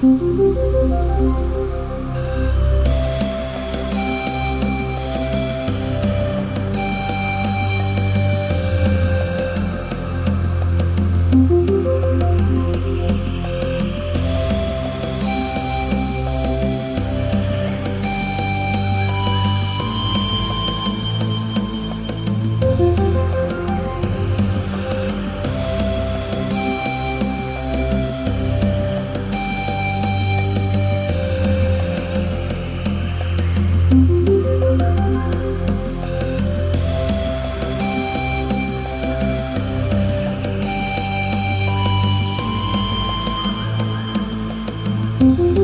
Mm-hmm. Mm-hmm.